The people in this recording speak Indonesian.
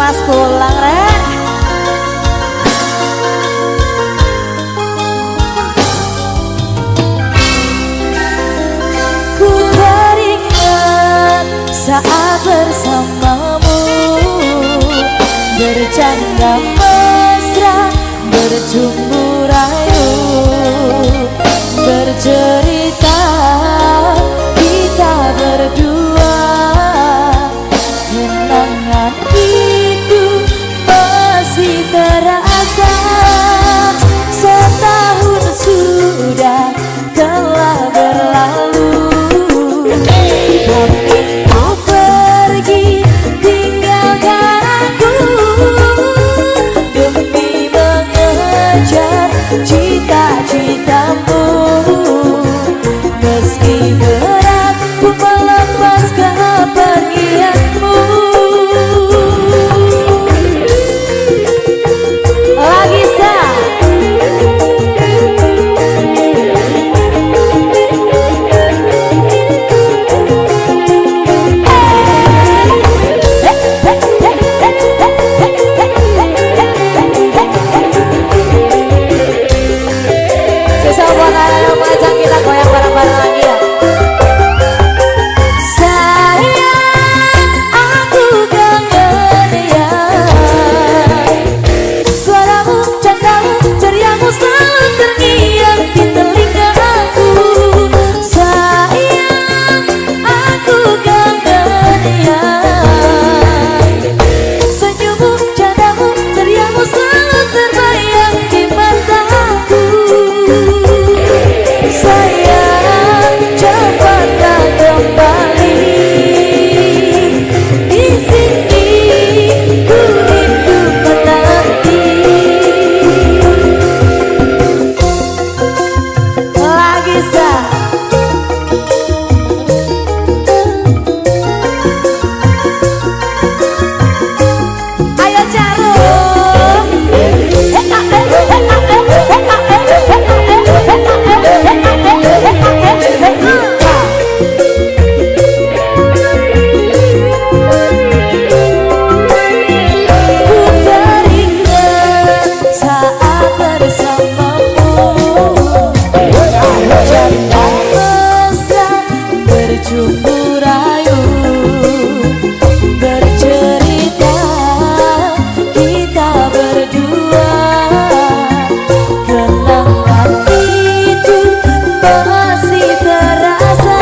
pas pulang rek. Ku teringat saat bersamamu. Bercanda mesra berjumpa Lord. Bye.